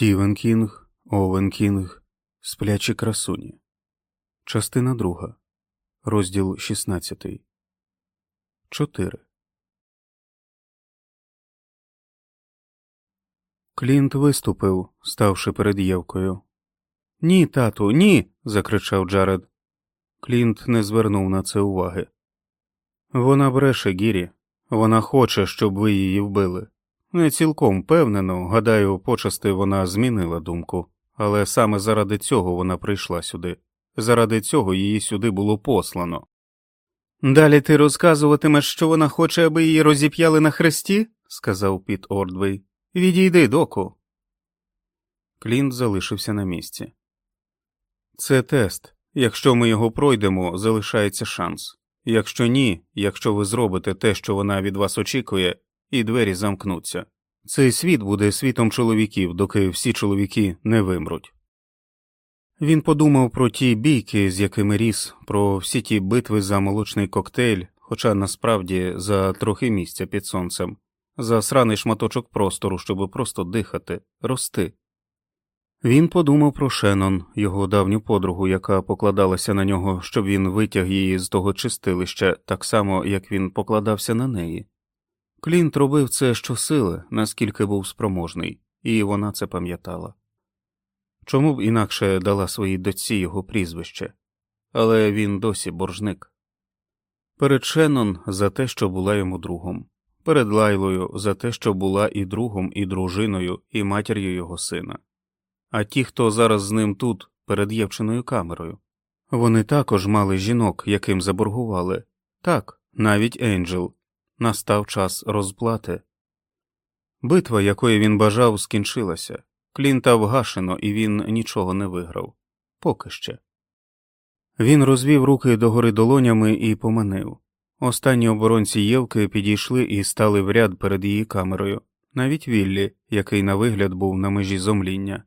Стівен Кінг, Овен Кінг, Сплячі красуні. Частина друга. Розділ 16. 4. Клінт виступив, ставши перед Євкою. Ні, тату, ні. закричав Джаред. Клінт не звернув на це уваги. Вона бреше Гірі. Вона хоче, щоб ви її вбили. Не цілком впевнено, гадаю, почасти вона змінила думку, але саме заради цього вона прийшла сюди, заради цього її сюди було послано. Далі ти розказуватимеш, що вона хоче, аби її розіп'яли на хресті? сказав Піт Ордвей. Відійди, доку. Клінт залишився на місці. Це тест. Якщо ми його пройдемо, залишається шанс. Якщо ні, якщо ви зробите те, що вона від вас очікує, і двері замкнуться. Цей світ буде світом чоловіків, доки всі чоловіки не вимруть. Він подумав про ті бійки, з якими ріс, про всі ті битви за молочний коктейль, хоча насправді за трохи місця під сонцем, за сраний шматочок простору, щоб просто дихати, рости. Він подумав про Шеннон, його давню подругу, яка покладалася на нього, щоб він витяг її з того чистилища, так само, як він покладався на неї. Клінт робив це щосили, наскільки був спроможний, і вона це пам'ятала. Чому б інакше дала своїй дочці його прізвище, але він досі боржник. Перед Шеннон за те, що була йому другом, перед Лайлою за те, що була і другом, і дружиною, і матір'ю його сина. А ті, хто зараз з ним тут, перед Євчиною камерою, вони також мали жінок, яким заборгували, так, навіть Енджел. Настав час розплати. Битва, якої він бажав, скінчилася. Клінта вгашено, і він нічого не виграв. Поки ще. Він розвів руки догори долонями і поманив. Останні оборонці Євки підійшли і стали в ряд перед її камерою, навіть Віллі, який на вигляд був на межі зомління.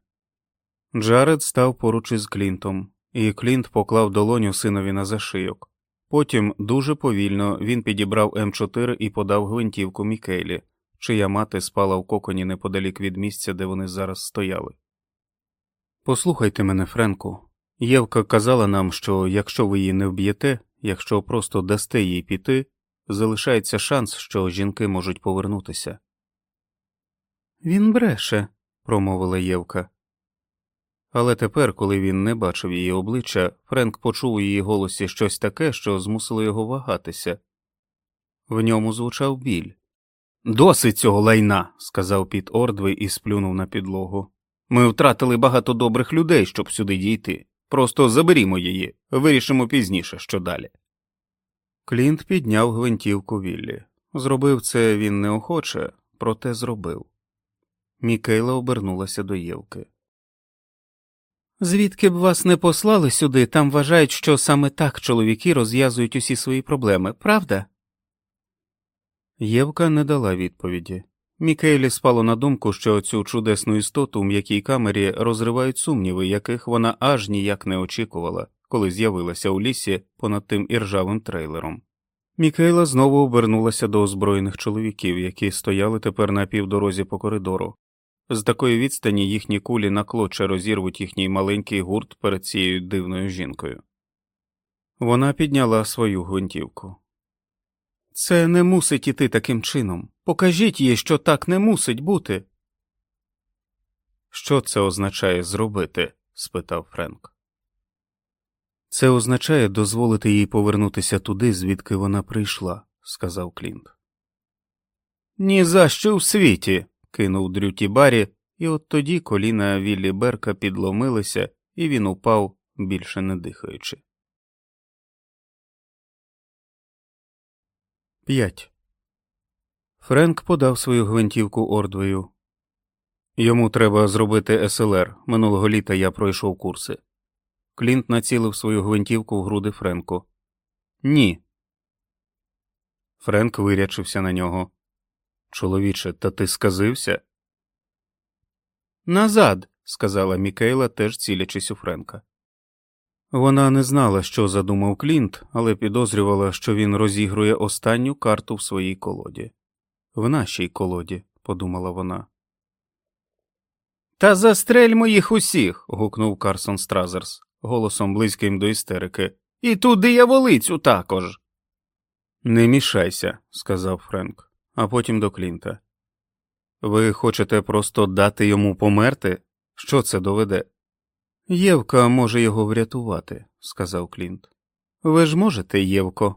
Джаред став поруч із Клінтом, і Клінт поклав долоню синові на зашийок. Потім дуже повільно він підібрав М4 і подав гвинтівку Мікейлі, чия мати спала в коконі неподалік від місця, де вони зараз стояли. Послухайте мене, Френку. Євка казала нам, що якщо ви її не вб'єте, якщо просто дасте їй піти, залишається шанс, що жінки можуть повернутися. Він бреше, промовила Євка. Але тепер, коли він не бачив її обличчя, Френк почув у її голосі щось таке, що змусило його вагатися. В ньому звучав біль. Досить цього лайна, сказав Піт Ордвей і сплюнув на підлогу. Ми втратили багато добрих людей, щоб сюди дійти. Просто заберімо її, вирішимо пізніше, що далі. Клінт підняв гвинтівку Віллі. Зробив це він неохоче, проте зробив. Мікейла обернулася до Євки. Звідки б вас не послали сюди, там вважають, що саме так чоловіки розв'язують усі свої проблеми, правда? Євка не дала відповіді. Мікейлі спало на думку, що цю чудесну істоту в м'якій камері розривають сумніви, яких вона аж ніяк не очікувала, коли з'явилася у лісі понад тим іржавим трейлером. Мікейла знову обернулася до озброєних чоловіків, які стояли тепер на півдорозі по коридору. З такої відстані їхні кулі на клоче розірвуть їхній маленький гурт перед цією дивною жінкою. Вона підняла свою гвинтівку. Це не мусить іти таким чином. Покажіть їй, що так не мусить бути. Що це означає зробити? спитав Френк. Це означає дозволити їй повернутися туди, звідки вона прийшла, сказав Клінт. «Ні за що в світі кинув дрюті барі, і от тоді коліна Віллі Берка підломилися, і він упав, більше не дихаючи. 5. Френк подав свою гвинтівку Ордвею. Йому треба зробити СЛР. Минулого літа я пройшов курси. Клінт націлив свою гвинтівку в груди Френку. Ні. Френк вирячився на нього. Чоловіче, та ти сказився? Назад, сказала Мікейла, теж цілячись у Френка. Вона не знала, що задумав Клінт, але підозрювала, що він розігрує останню карту в своїй колоді. В нашій колоді, подумала вона. Та застрельмо їх усіх. гукнув Карсон Стразерс, голосом близьким до істерики. І ту дияволицю також. Не мішайся, сказав Френк, а потім до Клінта. Ви хочете просто дати йому померти? Що це доведе? Євка може його врятувати, сказав Клінт. Ви ж можете, Євко.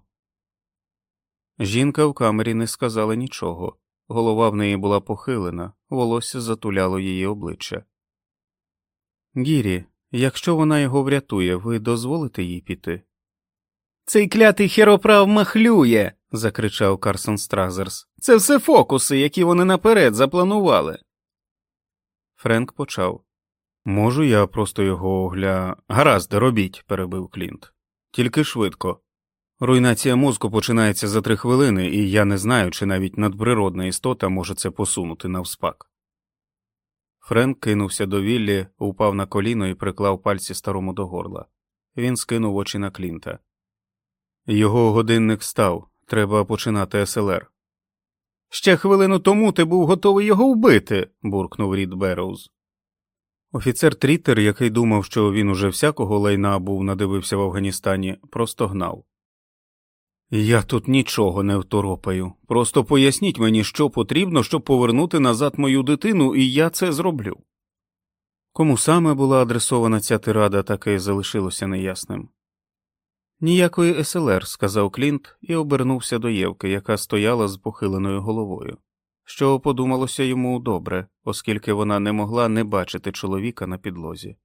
Жінка в камері не сказала нічого. Голова в неї була похилена, волосся затуляло її обличчя. Гірі, якщо вона його врятує, ви дозволите їй піти? Цей клятий хероправ махлює. Закричав Карсон Стразерс. Це все фокуси, які вони наперед запланували. Френк почав. Можу я просто його огля. Гаразд, робіть, перебив Клінт. Тільки швидко. Руйнація мозку починається за три хвилини, і я не знаю, чи навіть надприродна істота може це посунути навспак. Френк кинувся до Віллі, упав на коліно і приклав пальці старому до горла. Він скинув очі на Клінта. Його годинник став. Треба починати СЛР. Ще хвилину тому ти був готовий його вбити. буркнув Рід Берроуз. Офіцер Тріттер, який думав, що він уже всякого лайна був надивився в Афганістані, просто гнав. Я тут нічого не второпаю. Просто поясніть мені, що потрібно, щоб повернути назад мою дитину, і я це зроблю. Кому саме була адресована ця тирада, таки залишилося неясним. Ніякої СЛР, сказав Клінт і обернувся до Євки, яка стояла з похиленою головою, що подумалося йому добре, оскільки вона не могла не бачити чоловіка на підлозі.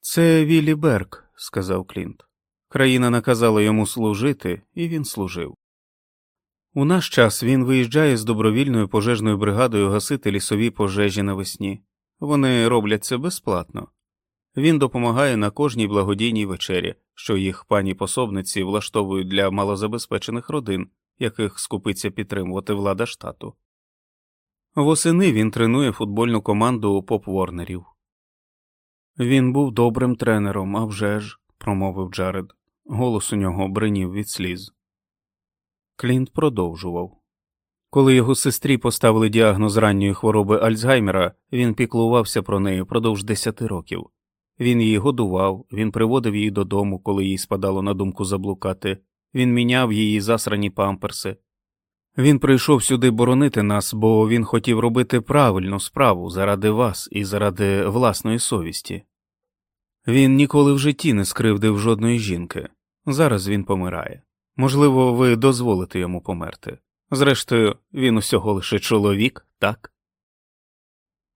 Це Віллі Берг, сказав Клінт. Країна наказала йому служити, і він служив. У наш час він виїжджає з добровільною пожежною бригадою гасити лісові пожежі навесні. Вони роблять це безплатно. Він допомагає на кожній благодійній вечері, що їх пані пособниці влаштовують для малозабезпечених родин, яких скупиться підтримувати влада штату. Восени він тренує футбольну команду поп-ворнерів. Він був добрим тренером, а вже ж, промовив Джаред. Голос у нього бринів від сліз. Клінт продовжував. Коли його сестрі поставили діагноз ранньої хвороби Альцгаймера, він піклувався про неї впродовж десяти років. Він її годував, він приводив її додому, коли їй спадало на думку заблукати, він міняв її засрані памперси. Він прийшов сюди боронити нас, бо він хотів робити правильну справу заради вас і заради власної совісті. Він ніколи в житті не скривдив жодної жінки. Зараз він помирає. Можливо, ви дозволите йому померти. Зрештою, він усього лише чоловік, так?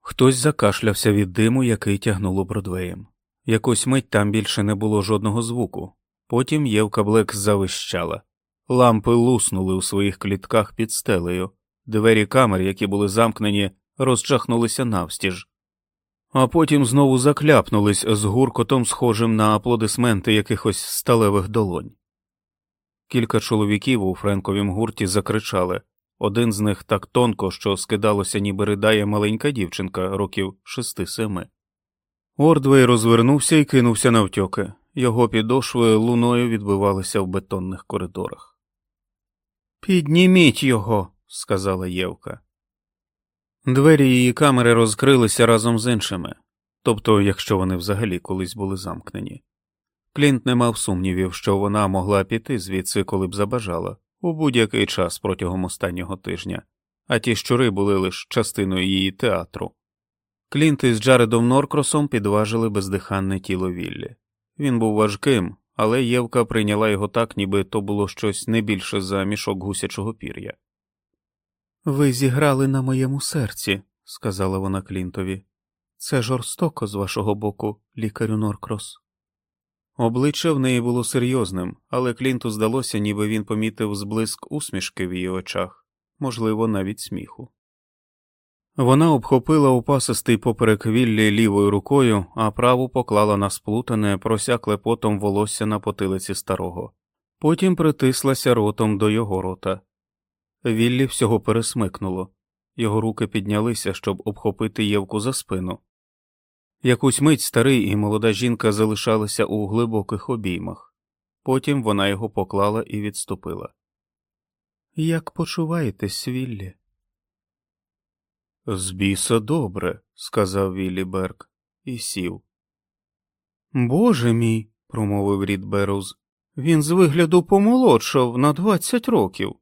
Хтось закашлявся від диму, який тягнуло Бродвеєм. Якусь мить там більше не було жодного звуку. Потім Євка Блек завищала. Лампи луснули у своїх клітках під стелею, двері камер, які були замкнені, розчахнулися навстіж, а потім знову закляпнулись з гуркотом, схожим на аплодисменти якихось сталевих долонь. Кілька чоловіків у Френковім гурті закричали один з них так тонко, що скидалося, ніби ридає маленька дівчинка років шести семи. Ордвей розвернувся і кинувся навтьоки. Його підошви луною відбивалися в бетонних коридорах. Підніміть його, сказала Євка. Двері її камери розкрилися разом з іншими, тобто, якщо вони взагалі колись були замкнені. Клінт не мав сумнівів, що вона могла піти звідси, коли б забажала, у будь-який час протягом останнього тижня, а ті щури були лише частиною її театру. Клінт із Джаредом Норкросом підважили бездиханне тіло Віллі. Він був важким, але Євка прийняла його так, ніби то було щось не більше за мішок гусячого пір'я. Ви зіграли на моєму серці, сказала вона Клінтові. Це жорстоко з вашого боку, лікарю Норкрос. Обличчя в неї було серйозним, але Клінту здалося, ніби він помітив зблиск усмішки в її очах, можливо, навіть сміху. Вона обхопила упасистий поперек віллі лівою рукою, а праву поклала на сплутане, просякле потом волосся на потилиці старого, потім притислася ротом до його рота. Віллі всього пересмикнуло, його руки піднялися, щоб обхопити Євку за спину. Якусь мить старий і молода жінка залишалися у глибоких обіймах, потім вона його поклала і відступила. Як почуваєтесь, Віллі? З біса добре, сказав Віллі Берк і сів. Боже мій, промовив Рід Беруз, він з вигляду помолодшав на двадцять років.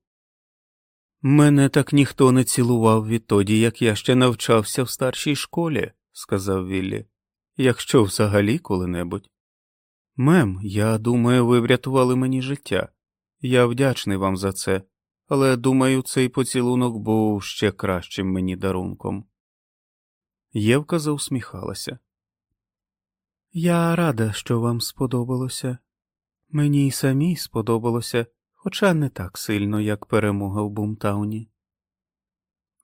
Мене так ніхто не цілував відтоді, як я ще навчався в старшій школі, сказав Віллі, якщо взагалі коли-небудь. Мем, я думаю, ви врятували мені життя. Я вдячний вам за це, але думаю, цей поцілунок був ще кращим мені дарунком. Євка заусміхалася. Я рада, що вам сподобалося. Мені й самій сподобалося, хоча не так сильно, як перемога в Бумтауні.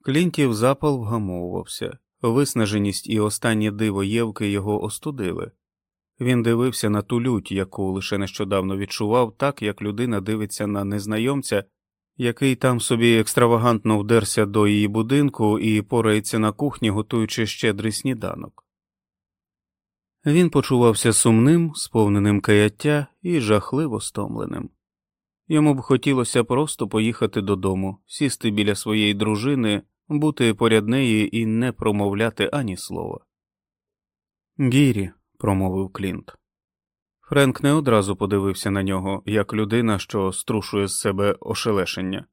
Клінтів запал вгамовувався, виснаженість і останнє диво Євки його остудили. Він дивився на ту лють, яку лише нещодавно відчував, так як людина дивиться на незнайомця, який там собі екстравагантно вдерся до її будинку і порається на кухні, готуючи щедрий сніданок. Він почувався сумним, сповненим каяття і жахливо стомленим. Йому б хотілося просто поїхати додому, сісти біля своєї дружини, бути поряд неї і не промовляти ані слова. Гірі, промовив Клінт. Френк не одразу подивився на нього, як людина, що струшує з себе ошелешення.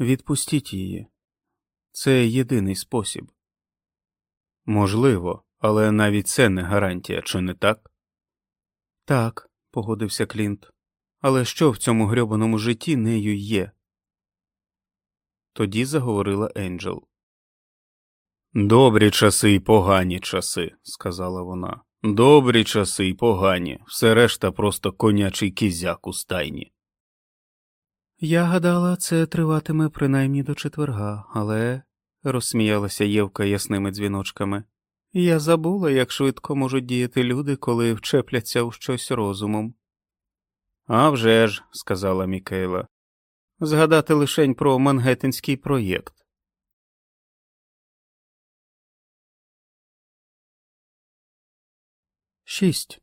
Відпустіть її. Це єдиний спосіб. Можливо, але навіть це не гарантія, чи не так? Так, погодився Клінт. Але що в цьому грьобаному житті нею є? Тоді заговорила Енджел. Добрі часи і погані часи, сказала вона. Добрі часи й погані, все решта просто конячий кізяк у стайні. Я гадала, це триватиме принаймні до четверга, але, розсміялася Євка ясними дзвіночками, я забула, як швидко можуть діяти люди, коли вчепляться у щось розумом. «А вже ж», – сказала Мікейла, згадати лишень про Мангеттенський проєкт. Шість.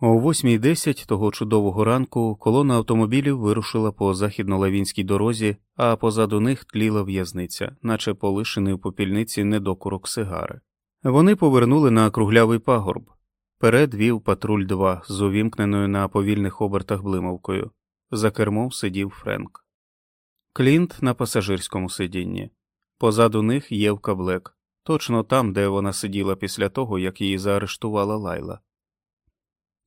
О 8.10 того чудового ранку колона автомобілів вирушила по західно-лавінській дорозі, а позаду них тліла в'язниця, наче полишений у попільниці недокурок сигари. Вони повернули на круглявий пагорб. Перед вів патруль 2 з увімкненою на повільних обертах блимавкою. За кермом сидів Френк. Клінт на пасажирському сидінні. Позаду них Євка Блек, точно там, де вона сиділа після того, як її заарештувала лайла.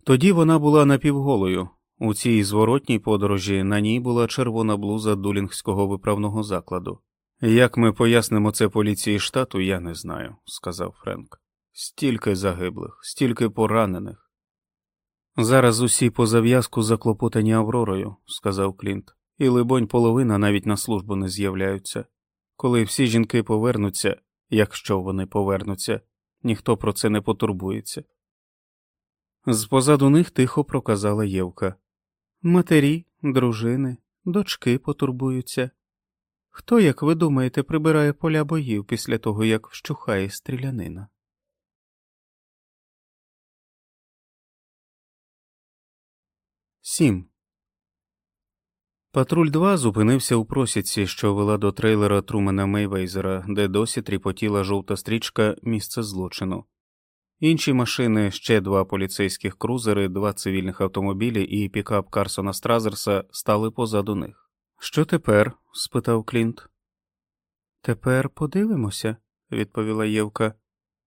Тоді вона була напівголою. У цій зворотній подорожі на ній була червона блуза дулінгського виправного закладу. Як ми пояснимо це поліції штату, я не знаю, сказав Френк. Стільки загиблих, стільки поранених. Зараз усі по зав'язку заклопотані Авророю, сказав Клінт, і, либонь, половина навіть на службу не з'являються. Коли всі жінки повернуться, якщо вони повернуться, ніхто про це не потурбується. З позаду них тихо проказала Євка. Матері, дружини, дочки потурбуються. Хто, як ви думаєте, прибирає поля боїв після того, як вщухає стрілянина? Сім. Патруль 2 зупинився у просіці, що вела до трейлера Трумена Мейвейзера, де досі тріпотіла жовта стрічка місце злочину. Інші машини, ще два поліцейських крузери, два цивільних автомобілі і пікап Карсона Стразерса стали позаду них. Що тепер? спитав Клінт. Тепер подивимося, відповіла Євка.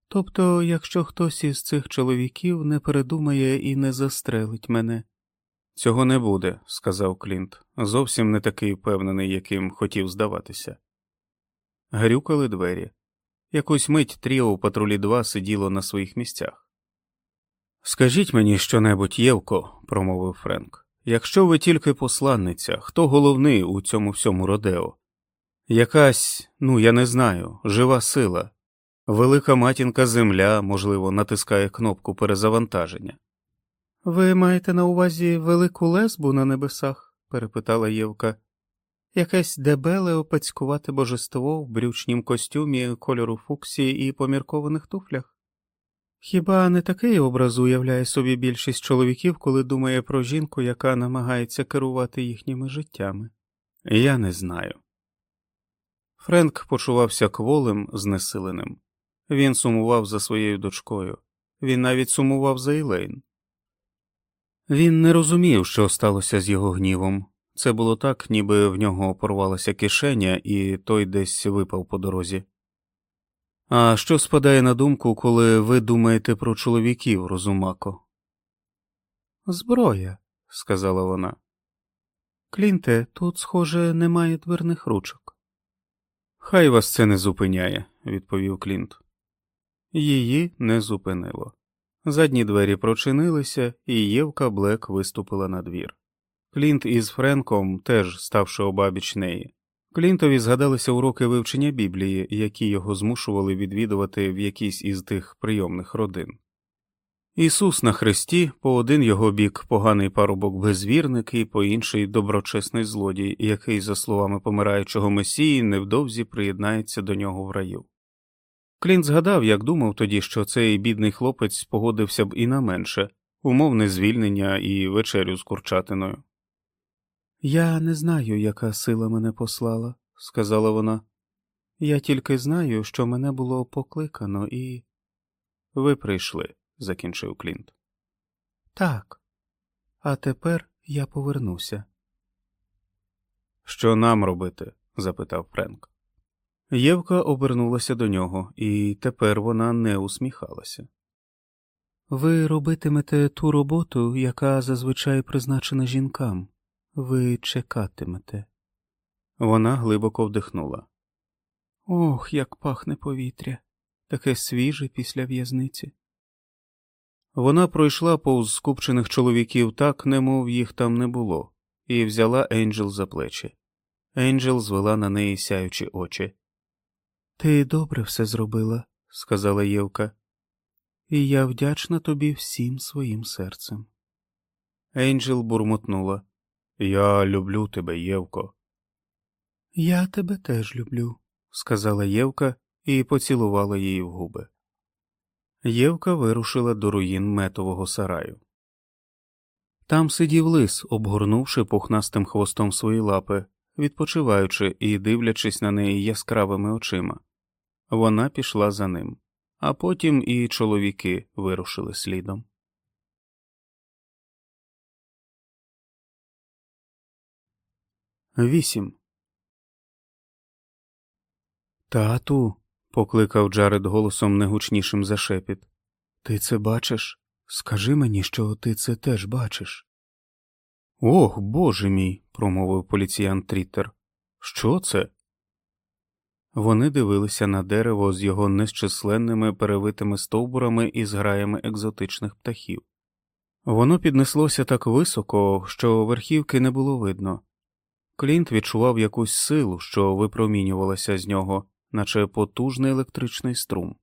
Тобто, якщо хтось із цих чоловіків не передумає і не застрелить мене. Цього не буде, сказав Клінт, зовсім не такий впевнений, яким хотів здаватися. Грюкали двері. Якусь мить тріо у патрулі 2 сиділо на своїх місцях. Скажіть мені щонебудь, Євко, промовив Френк, якщо ви тільки посланниця, хто головний у цьому всьому родео? Якась, ну я не знаю, жива сила, велика матінка земля, можливо, натискає кнопку перезавантаження. Ви маєте на увазі велику лесбу на небесах? перепитала Євка якесь дебеле опацькувате божество в брючнім костюмі кольору фуксії і поміркованих туфлях. Хіба не такий образ уявляє собі більшість чоловіків, коли думає про жінку, яка намагається керувати їхніми життями? Я не знаю. Френк почувався кволим, знесиленим. Він сумував за своєю дочкою, він навіть сумував за Ілейн. Він не розумів, що сталося з його гнівом. Це було так, ніби в нього порвалася кишеня, і той десь випав по дорозі. А що спадає на думку, коли ви думаєте про чоловіків, розумако? Зброя, сказала вона. Клінте, тут, схоже, немає дверних ручок. Хай вас це не зупиняє, відповів Клінт. Її не зупинило. Задні двері прочинилися, і Євка Блек виступила на двір. Клінт із Френком теж ставши обабіч неї. Клінтові згадалися уроки вивчення Біблії, які його змушували відвідувати в якійсь із тих прийомних родин. Ісус на хресті, по один його бік поганий парубок безвірник і по інший доброчесний злодій, який, за словами помираючого месії, невдовзі приєднається до нього в раю. Клінт згадав, як думав тоді, що цей бідний хлопець погодився б і на менше умовне звільнення і вечерю з курчатиною. Я не знаю, яка сила мене послала, сказала вона. Я тільки знаю, що мене було покликано, і. Ви прийшли, закінчив Клінт. Так, а тепер я повернуся. Що нам робити? запитав Френк. Євка обернулася до нього, і тепер вона не усміхалася. Ви робитимете ту роботу, яка зазвичай призначена жінкам. Ви чекатимете. Вона глибоко вдихнула. Ох, як пахне повітря, таке свіже після в'язниці. Вона пройшла повз скупчених чоловіків так, немов їх там не було, і взяла Енджел за плечі. Енджел звела на неї сяючі очі. Ти добре все зробила, сказала Євка, і я вдячна тобі всім своїм серцем. Енджел бурмотнула. Я люблю тебе, Євко. Я тебе теж люблю, сказала Євка і поцілувала її в губи. Євка вирушила до руїн метового сараю. Там сидів лис, обгорнувши пухнастим хвостом свої лапи, відпочиваючи і дивлячись на неї яскравими очима. Вона пішла за ним, а потім і чоловіки вирушили слідом. Вісім. Тату. покликав Джаред голосом негучнішим за шепіт. Ти це бачиш? Скажи мені, що ти це теж бачиш. Ох, боже мій, промовив поліціян Тріттер. Що це? Вони дивилися на дерево з його незчисленними перевитими стовбурами і зграями екзотичних птахів. Воно піднеслося так високо, що верхівки не було видно. Клінт відчував якусь силу, що випромінювалася з нього, наче потужний електричний струм.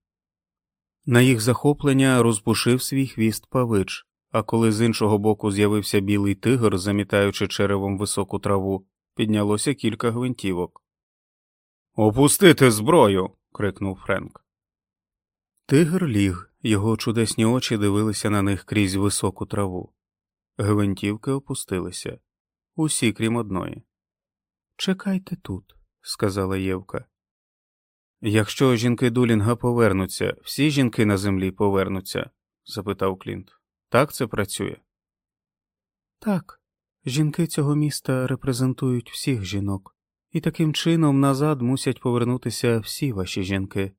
На їх захоплення розпушив свій хвіст павич, а коли з іншого боку з'явився білий тигр, замітаючи черевом високу траву, піднялося кілька гвинтівок. Опустити зброю. крикнув Френк. Тигр ліг, його чудесні очі дивилися на них крізь високу траву. Гвинтівки опустилися, усі крім одної. Чекайте тут, сказала Євка. Якщо жінки Дулінга повернуться, всі жінки на землі повернуться? запитав Клінт. Так це працює? Так, жінки цього міста репрезентують всіх жінок, і таким чином назад мусять повернутися всі ваші жінки.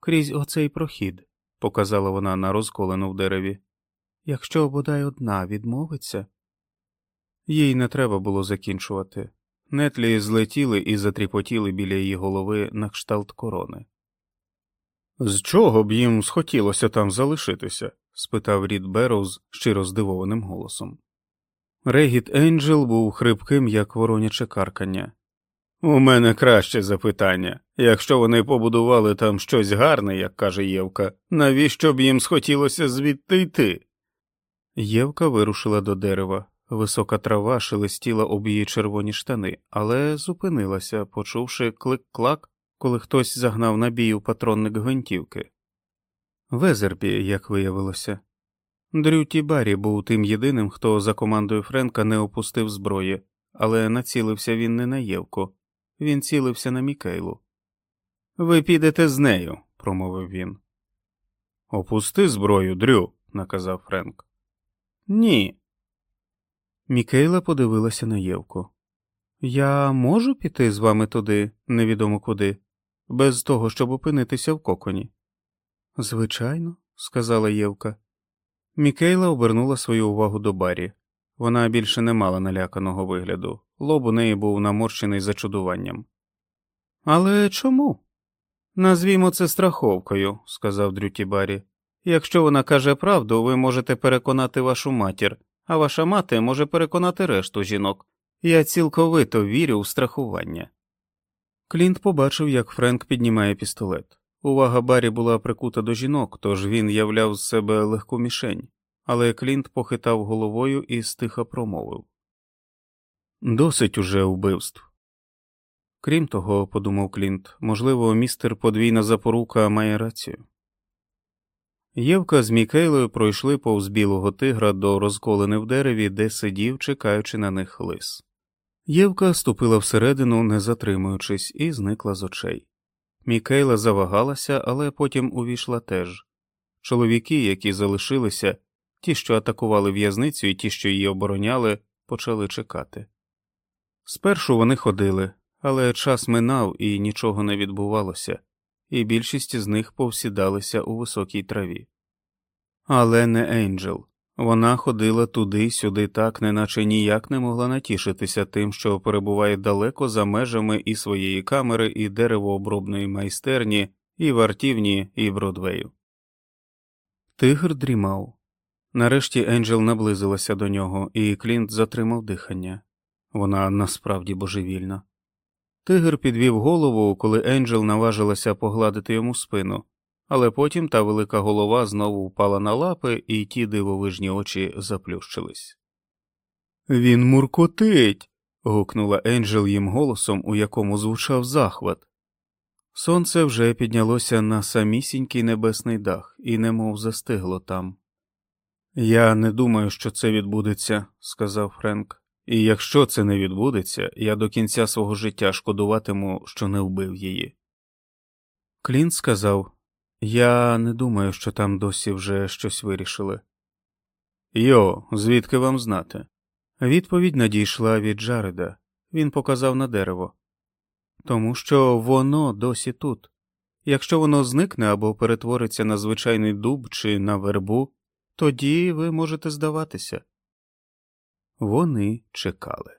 Крізь оцей прохід, показала вона на розколену в дереві. Якщо бодай одна відмовиться, їй не треба було закінчувати. Нетлі злетіли і затріпотіли біля її голови на кшталт корони. З чого б їм схотілося там залишитися? спитав Рід Берроуз щиро здивованим голосом. Регіт Енджел був хрипким, як вороняче каркання. У мене краще запитання. Якщо вони побудували там щось гарне, як каже Євка, навіщо б їм схотілося звідти йти? Євка вирушила до дерева. Висока трава шелестіла об її червоні штани, але зупинилася, почувши клик-клак, коли хтось загнав на бій у патронник гвинтівки. Везерпі, як виявилося. Дрюті Баррі був тим єдиним, хто за командою Френка не опустив зброї, але націлився він не на Євку, він цілився на Мікейлу, Ви підете з нею, промовив він. Опусти зброю, Дрю, наказав Френк. Ні. Мікейла подивилася на Євку. Я можу піти з вами туди, невідомо куди, без того, щоб опинитися в коконі. Звичайно, сказала Євка. Мікейла обернула свою увагу до Барі. Вона більше не мала наляканого вигляду, лоб у неї був наморщений зачудуванням. Але чому? Назвімо це страховкою, сказав Дрюті Барі. Якщо вона каже правду, ви можете переконати вашу матір, а ваша мати може переконати решту жінок. Я цілковито вірю в страхування. Клінт побачив, як Френк піднімає пістолет. Увага Барі була прикута до жінок, тож він являв з себе легку мішень, але Клінт похитав головою і стиха промовив Досить уже вбивств. Крім того, подумав Клінт, можливо, містер подвійна запорука має рацію. Євка з Мікейлою пройшли повз білого тигра до розколини в дереві, де сидів, чекаючи на них лис. Євка ступила всередину, не затримуючись, і зникла з очей. Мікейла завагалася, але потім увійшла теж. Чоловіки, які залишилися, ті, що атакували в'язницю, і ті, що її обороняли, почали чекати. Спершу вони ходили, але час минав і нічого не відбувалося, і більшість з них повсідалися у високій траві. Але не Енджел. Вона ходила туди сюди так, неначе ніяк не могла натішитися тим, що перебуває далеко за межами і своєї камери, і деревообробної майстерні, і вартівні, і Бродвею. Тигр дрімав. Нарешті Енджел наблизилася до нього, і Клінт затримав дихання. Вона насправді божевільна. Тигр підвів голову, коли Енджел наважилася погладити йому спину, але потім та велика голова знову впала на лапи, і ті дивовижні очі заплющились. Він муркотить. гукнула Енджел їм голосом, у якому звучав захват. Сонце вже піднялося на самісінький небесний дах і немов застигло там. Я не думаю, що це відбудеться, сказав Френк. І якщо це не відбудеться, я до кінця свого життя шкодуватиму, що не вбив її. Клінт сказав Я не думаю, що там досі вже щось вирішили. Йо, звідки вам знати? Відповідь надійшла від Джареда. Він показав на дерево. Тому що воно досі тут. Якщо воно зникне або перетвориться на звичайний дуб чи на вербу, тоді ви можете здаватися. Вони чекали.